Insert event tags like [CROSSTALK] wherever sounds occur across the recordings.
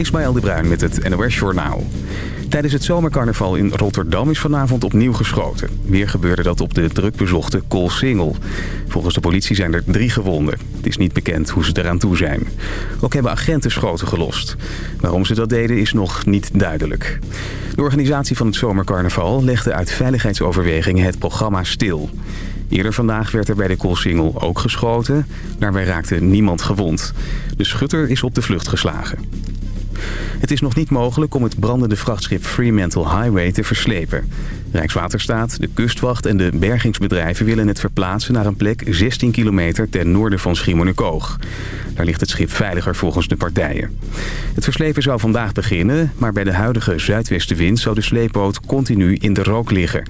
Ismaël de Bruin met het NOS Journaal. Tijdens het zomercarnaval in Rotterdam is vanavond opnieuw geschoten. Weer gebeurde dat op de drukbezochte Koolsingel. Volgens de politie zijn er drie gewonden. Het is niet bekend hoe ze eraan toe zijn. Ook hebben agenten schoten gelost. Waarom ze dat deden is nog niet duidelijk. De organisatie van het zomercarnaval legde uit veiligheidsoverwegingen het programma stil. Eerder vandaag werd er bij de Koolsingel ook geschoten. Daarbij raakte niemand gewond. De schutter is op de vlucht geslagen. Het is nog niet mogelijk om het brandende vrachtschip Fremantle Highway te verslepen. Rijkswaterstaat, de kustwacht en de bergingsbedrijven willen het verplaatsen naar een plek 16 kilometer ten noorden van Schiermonnikoog. Daar ligt het schip veiliger volgens de partijen. Het verslepen zou vandaag beginnen, maar bij de huidige zuidwestenwind zou de sleepboot continu in de rook liggen.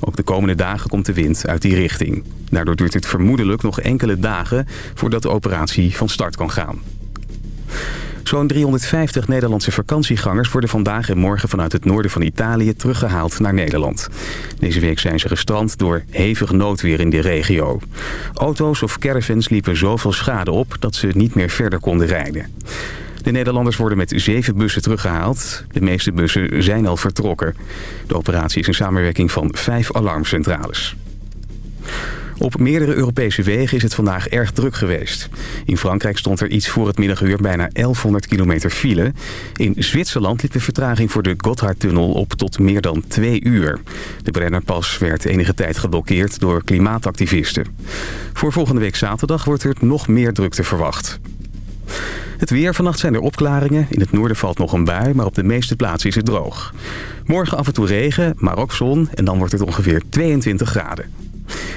Ook de komende dagen komt de wind uit die richting. Daardoor duurt het vermoedelijk nog enkele dagen voordat de operatie van start kan gaan. Zo'n 350 Nederlandse vakantiegangers worden vandaag en morgen vanuit het noorden van Italië teruggehaald naar Nederland. Deze week zijn ze gestrand door hevig noodweer in de regio. Auto's of caravans liepen zoveel schade op dat ze niet meer verder konden rijden. De Nederlanders worden met zeven bussen teruggehaald. De meeste bussen zijn al vertrokken. De operatie is een samenwerking van vijf alarmcentrales. Op meerdere Europese wegen is het vandaag erg druk geweest. In Frankrijk stond er iets voor het middaguur bijna 1100 kilometer file. In Zwitserland liep de vertraging voor de Gotthardtunnel op tot meer dan twee uur. De Brennerpas werd enige tijd geblokkeerd door klimaatactivisten. Voor volgende week zaterdag wordt er nog meer drukte verwacht. Het weer. Vannacht zijn er opklaringen. In het noorden valt nog een bui, maar op de meeste plaatsen is het droog. Morgen af en toe regen, maar ook zon. En dan wordt het ongeveer 22 graden.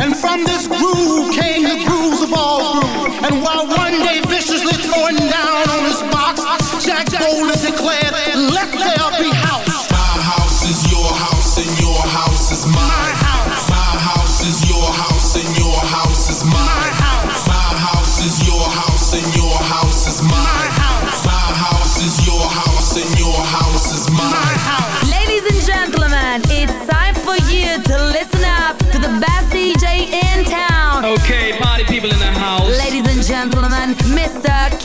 And from this groove came the grooves of all grooves. And while one day viciously throwing down on his box, Jack boldly declared, let there be house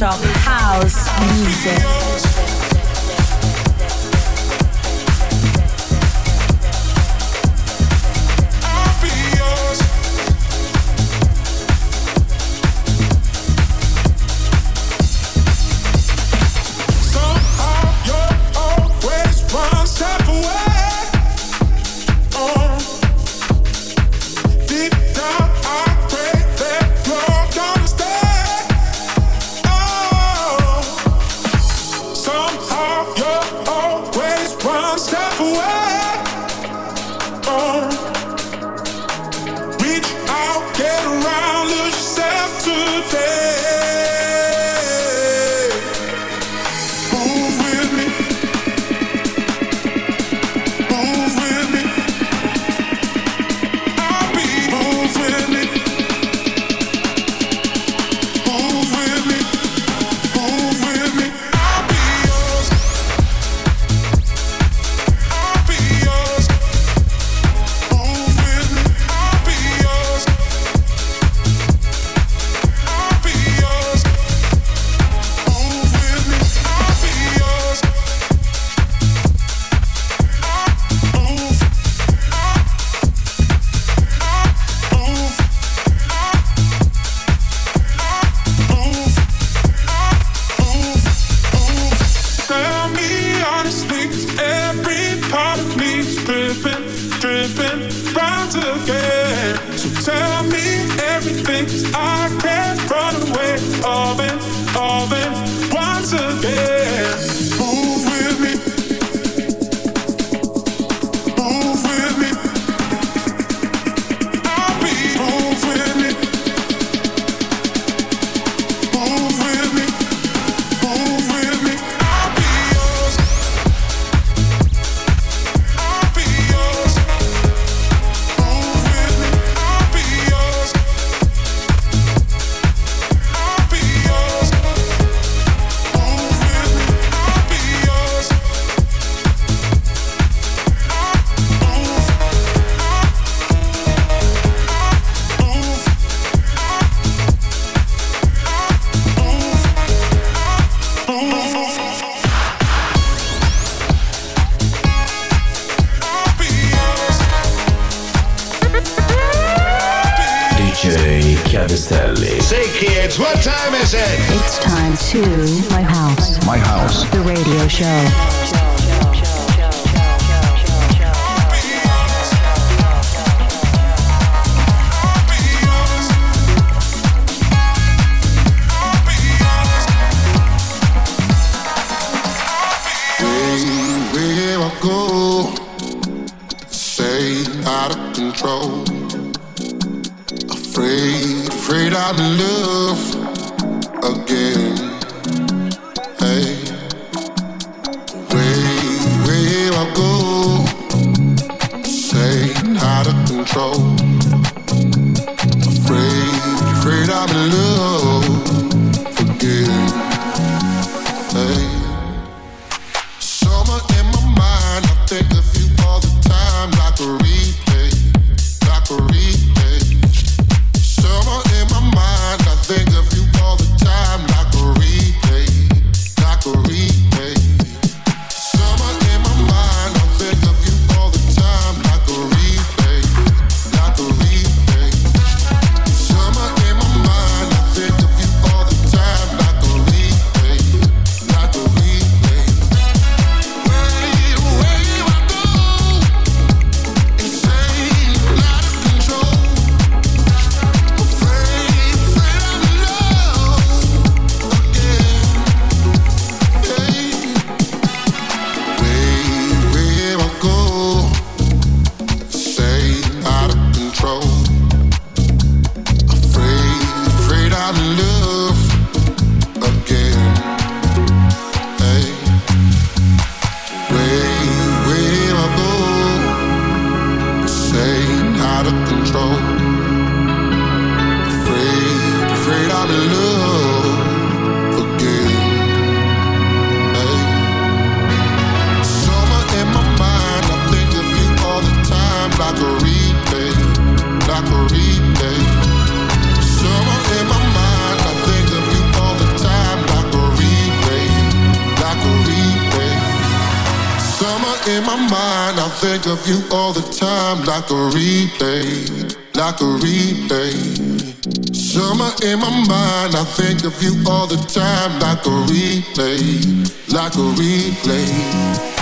少。Summer in think of you all the time like a replay, like a replay. Summer in my mind, I think of you all the time like a replay, like a replay.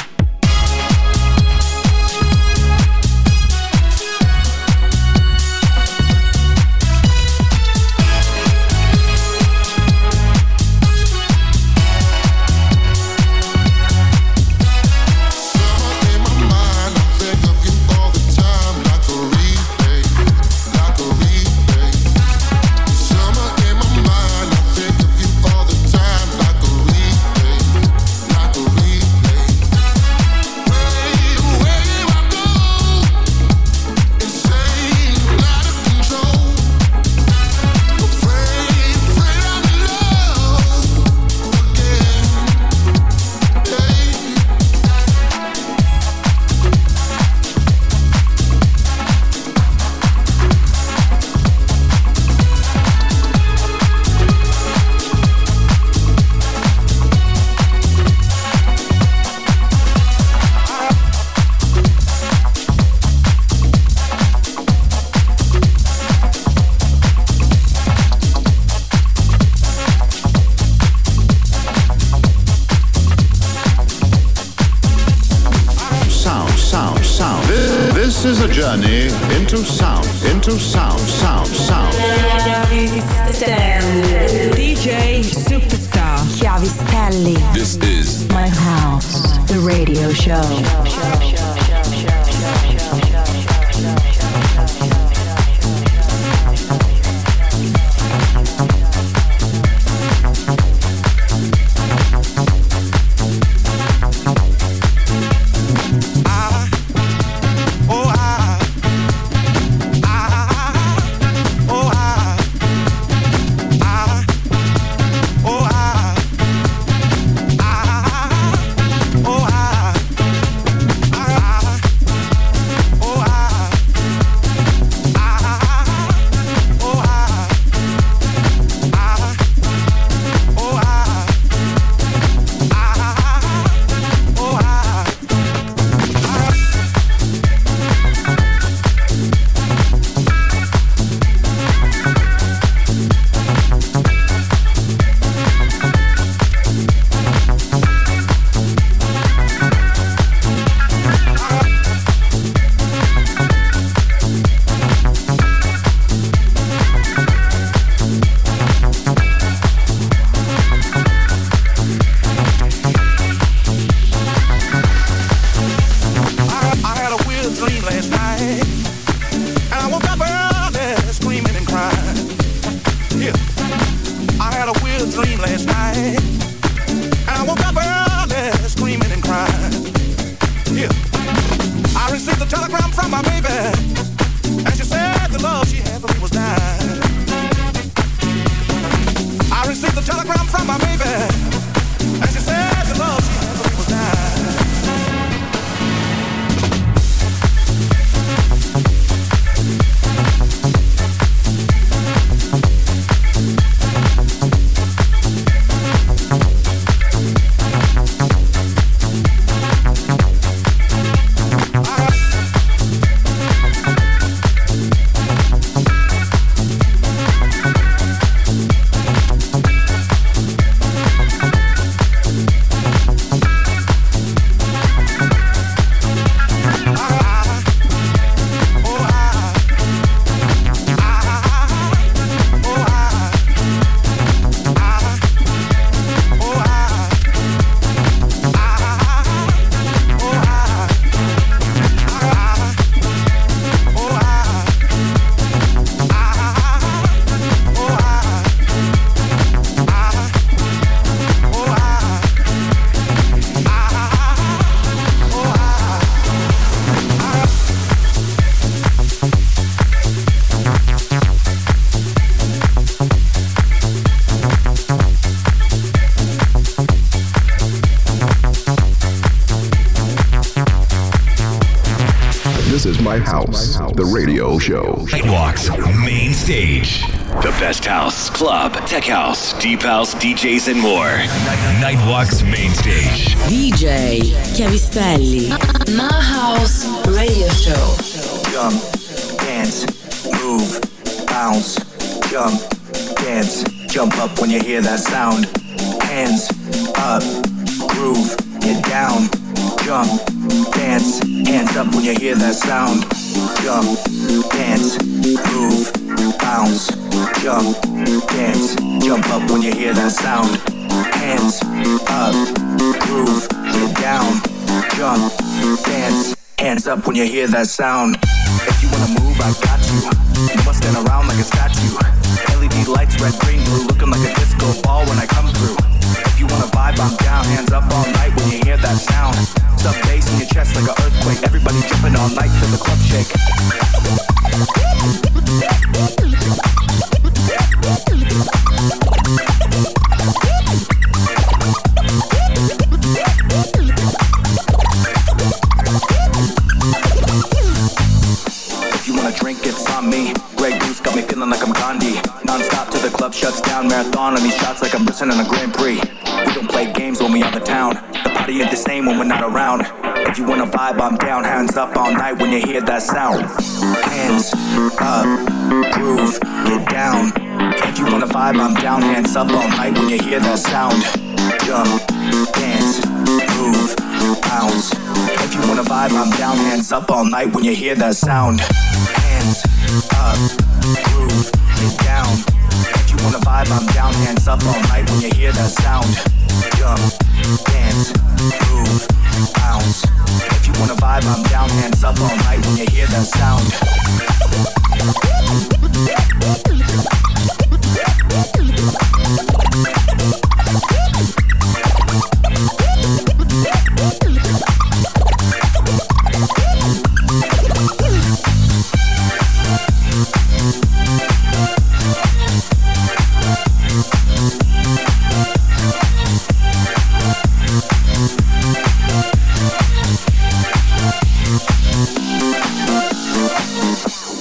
Show. Nightwalk's main stage. Tech house, deep house, DJs, and more. Nightwalk's main stage. DJ Chiavistelli. My House Radio Show. Jump, dance, move, bounce, jump, dance, jump up when you hear that sound. Hands up, groove, get down, jump, dance, hands up when you hear that sound. Jump, dance, move, bounce, jump, dance, jump up when you hear that sound. Hands up, groove, get down, jump, dance, hands up when you hear that sound. If you wanna move, I got you. You must stand around like a statue. LED lights, red, green, blue, looking like a disco ball when I come through. If you wanna vibe, I'm down. Hands up all night when you hear that sound. Sub bass in your chest like an earthquake. Everybody jumping all night till the club shake. Shuts down. Marathon on these shots like I'm in a Grand Prix. We don't play games when we on the town. The party ain't the same when we're not around. If you wanna vibe, I'm down. Hands up all night when you hear that sound. Hands up, groove, get down. If you wanna vibe, I'm down. Hands up all night when you hear that sound. Jump, dance, move, bounce. If you wanna vibe, I'm down. Hands up all night when you hear that sound. Hands up, groove, get down. If you wanna vibe, I'm down. Hands up all night when you hear that sound. Jump, dance, move, bounce. If you wanna vibe, I'm down. Hands up all night when you hear that sound.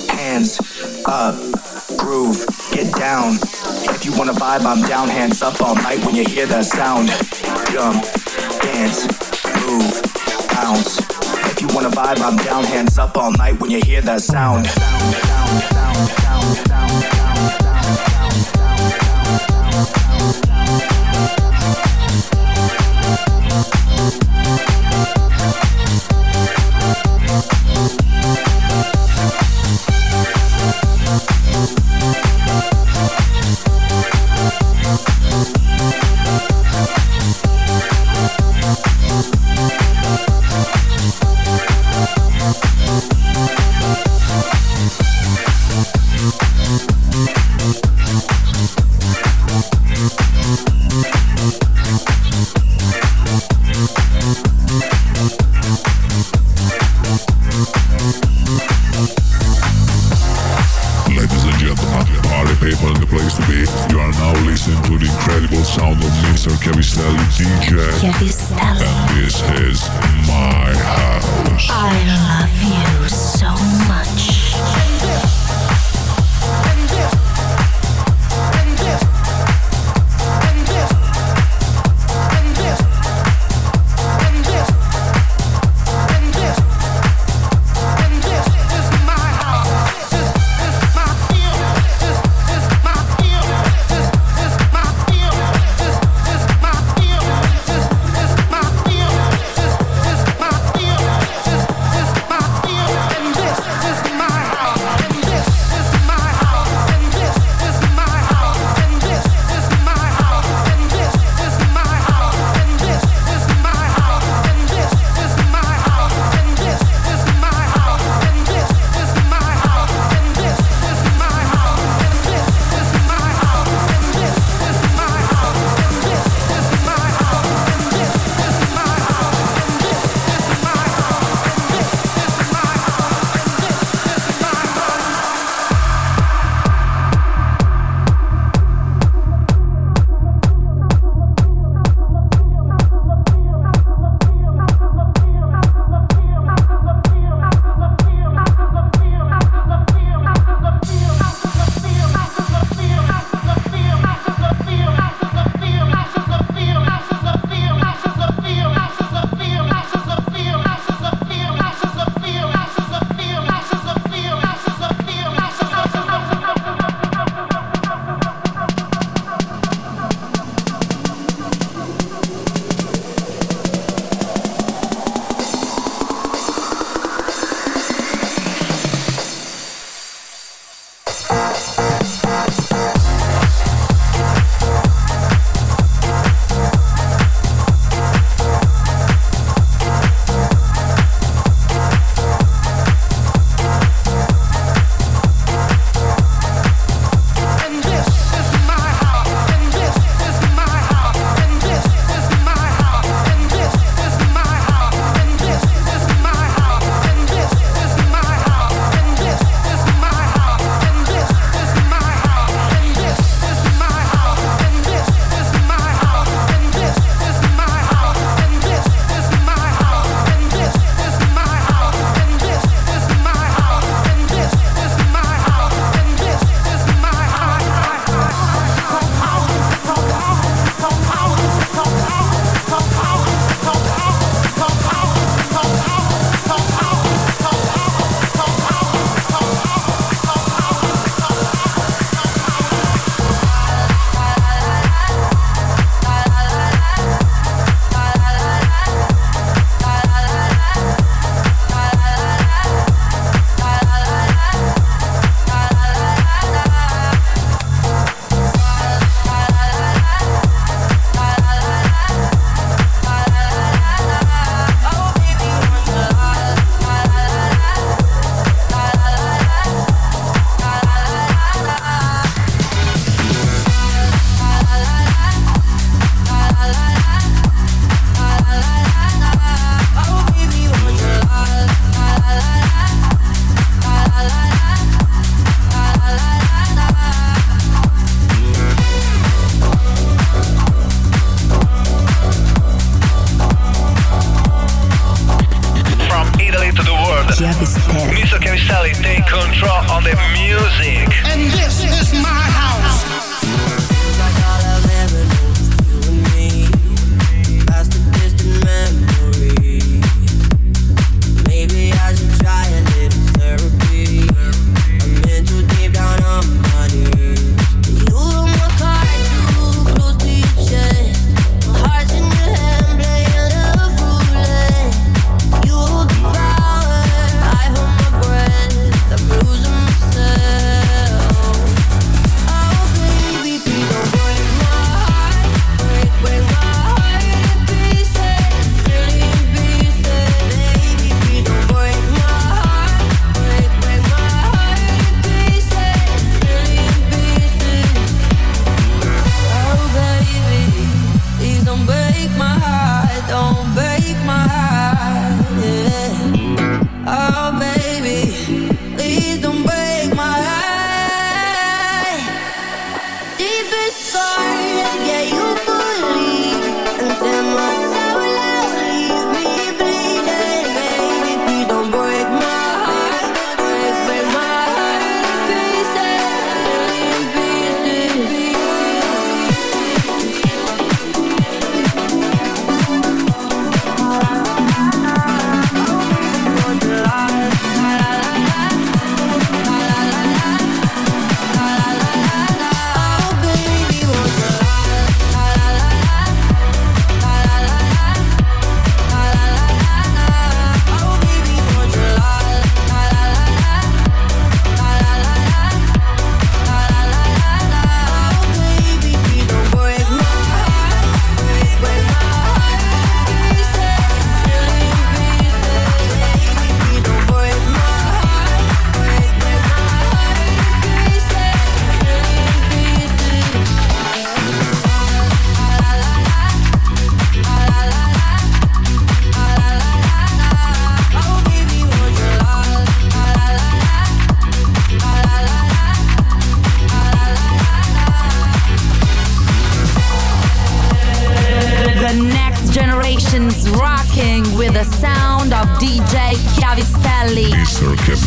Hands up, groove, get down. If you wanna vibe, I'm down. Hands up all night when you hear that sound. Jump, dance, move, bounce. If you wanna vibe, I'm down. Hands up all night when you hear that sound. Ladies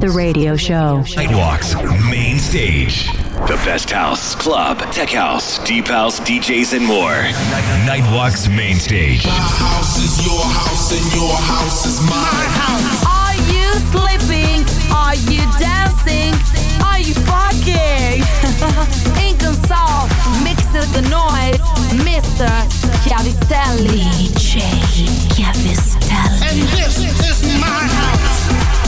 The radio show. Nightwalk's main stage. The best house, club, tech house, deep house, DJs, and more. Nightwalk's main stage. My house is your house and your house is my house. Are you sleeping? Are you dancing? Are you fucking? [LAUGHS] Inconsol, mix with the noise, Mr. Chiavistelli. DJ Chiavistelli. And this is my house.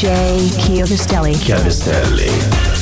DJ. Chiavistelli.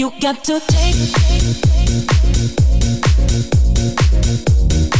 you got to take. take, take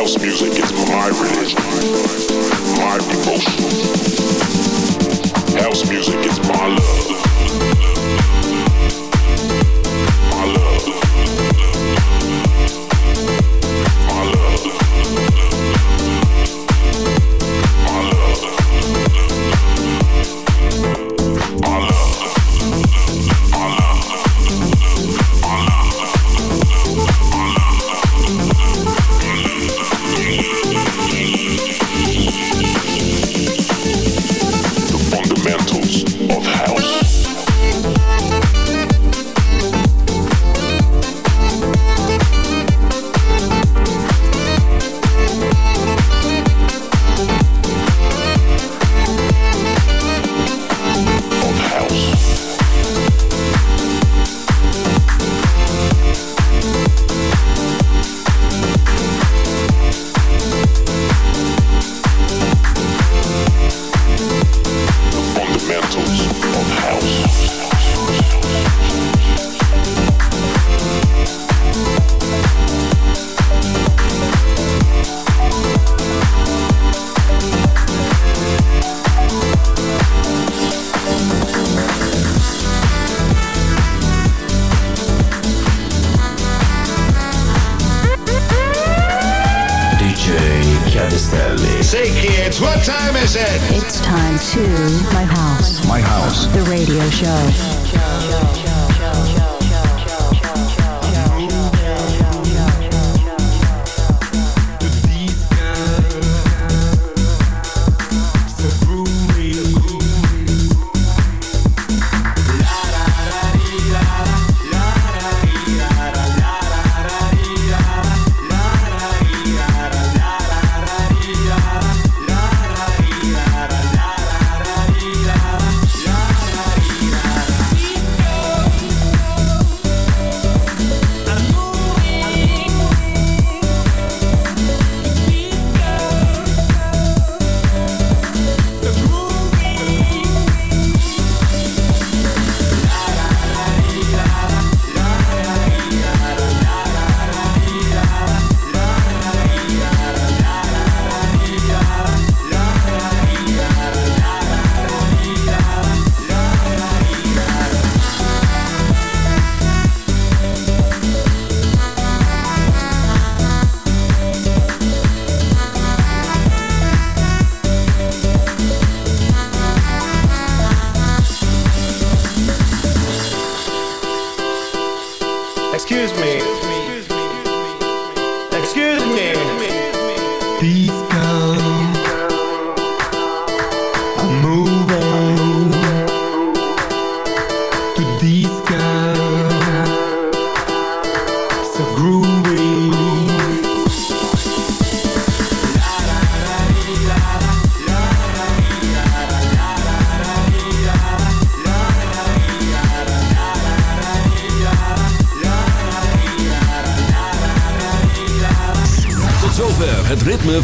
House music is my religion, my devotion. House music is my love.